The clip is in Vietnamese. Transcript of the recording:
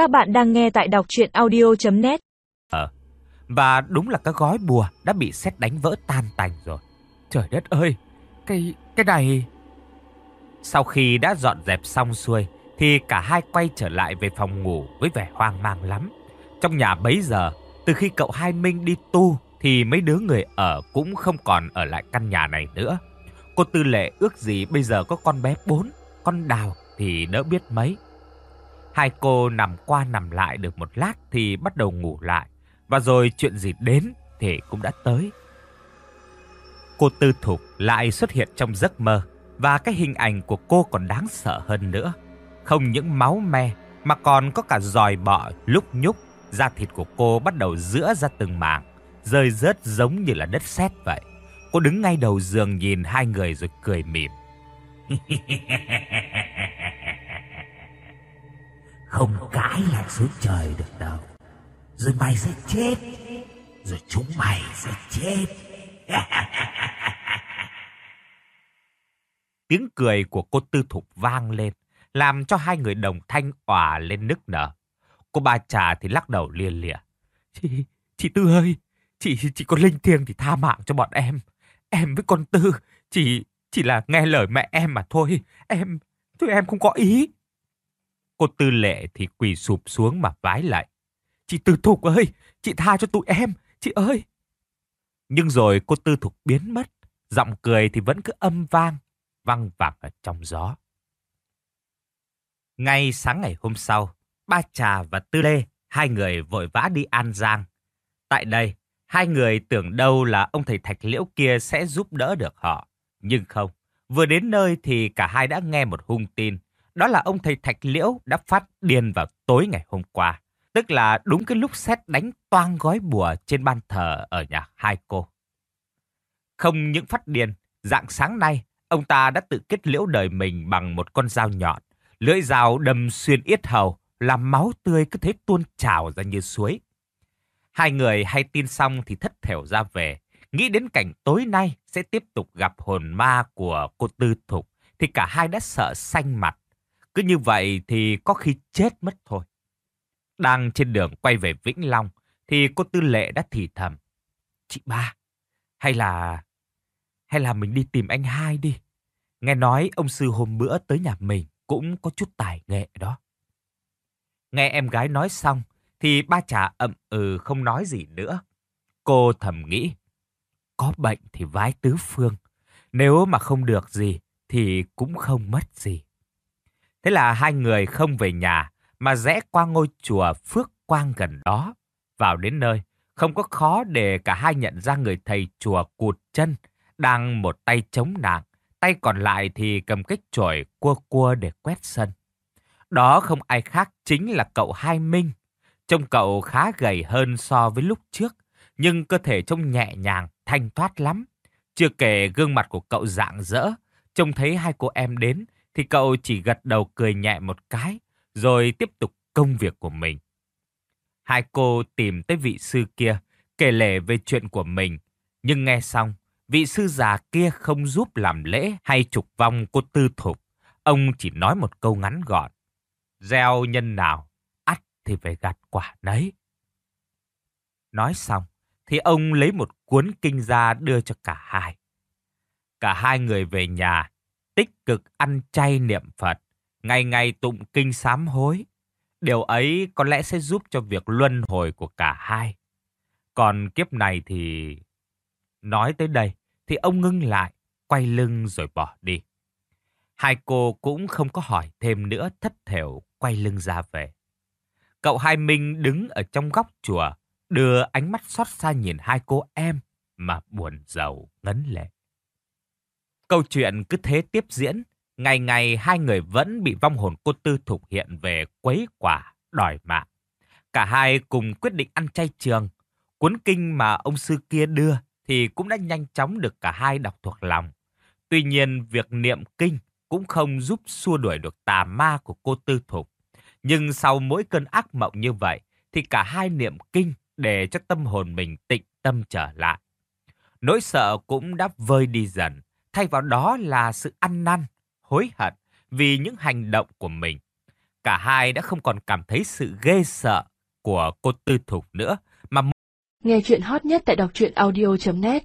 Các bạn đang nghe tại đọc chuyện audio.net Ờ, và đúng là cái gói bùa đã bị xét đánh vỡ tan tành rồi. Trời đất ơi, cái, cái này... Sau khi đã dọn dẹp xong xuôi, thì cả hai quay trở lại về phòng ngủ với vẻ hoang mang lắm. Trong nhà bấy giờ, từ khi cậu Hai Minh đi tu, thì mấy đứa người ở cũng không còn ở lại căn nhà này nữa. Cô Tư Lệ ước gì bây giờ có con bé bốn, con đào thì đỡ biết mấy. Hai cô nằm qua nằm lại được một lát thì bắt đầu ngủ lại. Và rồi chuyện gì đến thì cũng đã tới. Cô Tư Thục lại xuất hiện trong giấc mơ. Và cái hình ảnh của cô còn đáng sợ hơn nữa. Không những máu me, mà còn có cả giòi bọ lúc nhúc. Da thịt của cô bắt đầu giữa ra từng mảng. Rơi rớt giống như là đất sét vậy. Cô đứng ngay đầu giường nhìn hai người rồi cười mỉm. Không cãi lại xuống trời được đâu. Rồi mày sẽ chết. Rồi chúng mày sẽ chết. Tiếng cười của cô Tư Thục vang lên, làm cho hai người đồng thanh òa lên nức nở. Cô ba trà thì lắc đầu lia lịa. Chị, chị Tư ơi, chị chị có linh thiêng thì tha mạng cho bọn em. Em với con Tư, chỉ chỉ là nghe lời mẹ em mà thôi. Em, thôi em không có ý. Cô Tư Lệ thì quỳ sụp xuống mà vái lại. Chị Tư Thục ơi, chị tha cho tụi em, chị ơi. Nhưng rồi cô Tư Thục biến mất, giọng cười thì vẫn cứ âm vang, văng vẳng ở trong gió. Ngay sáng ngày hôm sau, Ba Trà và Tư Lê, hai người vội vã đi An Giang. Tại đây, hai người tưởng đâu là ông thầy Thạch Liễu kia sẽ giúp đỡ được họ. Nhưng không, vừa đến nơi thì cả hai đã nghe một hung tin. Đó là ông thầy Thạch Liễu đã phát điên vào tối ngày hôm qua. Tức là đúng cái lúc xét đánh toang gói bùa trên ban thờ ở nhà hai cô. Không những phát điên, dạng sáng nay, ông ta đã tự kết liễu đời mình bằng một con dao nhọn. Lưỡi dao đâm xuyên yết hầu, làm máu tươi cứ thế tuôn trào ra như suối. Hai người hay tin xong thì thất thểu ra về, nghĩ đến cảnh tối nay sẽ tiếp tục gặp hồn ma của cô Tư Thục, thì cả hai đã sợ xanh mặt. Cứ như vậy thì có khi chết mất thôi. Đang trên đường quay về Vĩnh Long, thì cô Tư Lệ đã thì thầm. Chị ba, hay là... hay là mình đi tìm anh hai đi. Nghe nói ông sư hôm bữa tới nhà mình cũng có chút tài nghệ đó. Nghe em gái nói xong, thì ba trà ậm ừ không nói gì nữa. Cô thầm nghĩ, có bệnh thì vái tứ phương, nếu mà không được gì thì cũng không mất gì. Thế là hai người không về nhà mà rẽ qua ngôi chùa Phước Quang gần đó. Vào đến nơi, không có khó để cả hai nhận ra người thầy chùa cụt chân, đang một tay chống nạng, tay còn lại thì cầm cách chổi cua cua để quét sân. Đó không ai khác chính là cậu Hai Minh. Trông cậu khá gầy hơn so với lúc trước, nhưng cơ thể trông nhẹ nhàng, thanh thoát lắm. Chưa kể gương mặt của cậu dạng dỡ, trông thấy hai cô em đến thì cậu chỉ gật đầu cười nhẹ một cái, rồi tiếp tục công việc của mình. Hai cô tìm tới vị sư kia, kể lể về chuyện của mình, nhưng nghe xong, vị sư già kia không giúp làm lễ hay trục vong cô tư thục. Ông chỉ nói một câu ngắn gọn. Gieo nhân nào, ắt thì phải gặt quả nấy. Nói xong, thì ông lấy một cuốn kinh ra đưa cho cả hai. Cả hai người về nhà, tích cực ăn chay niệm Phật, ngày ngày tụng kinh sám hối. Điều ấy có lẽ sẽ giúp cho việc luân hồi của cả hai. Còn kiếp này thì... Nói tới đây, thì ông ngưng lại, quay lưng rồi bỏ đi. Hai cô cũng không có hỏi thêm nữa thất thểu quay lưng ra về. Cậu Hai Minh đứng ở trong góc chùa, đưa ánh mắt xót xa nhìn hai cô em mà buồn giàu ngấn lệ. Câu chuyện cứ thế tiếp diễn, ngày ngày hai người vẫn bị vong hồn cô Tư Thục hiện về quấy quả, đòi mạng. Cả hai cùng quyết định ăn chay trường. Cuốn kinh mà ông sư kia đưa thì cũng đã nhanh chóng được cả hai đọc thuộc lòng. Tuy nhiên, việc niệm kinh cũng không giúp xua đuổi được tà ma của cô Tư Thục. Nhưng sau mỗi cơn ác mộng như vậy, thì cả hai niệm kinh để cho tâm hồn mình tịnh tâm trở lại. Nỗi sợ cũng đã vơi đi dần, thay vào đó là sự ăn năn, hối hận vì những hành động của mình. cả hai đã không còn cảm thấy sự ghê sợ của cô Tư Thục nữa, mà Nghe chuyện hot nhất tại đọc truyện audio.net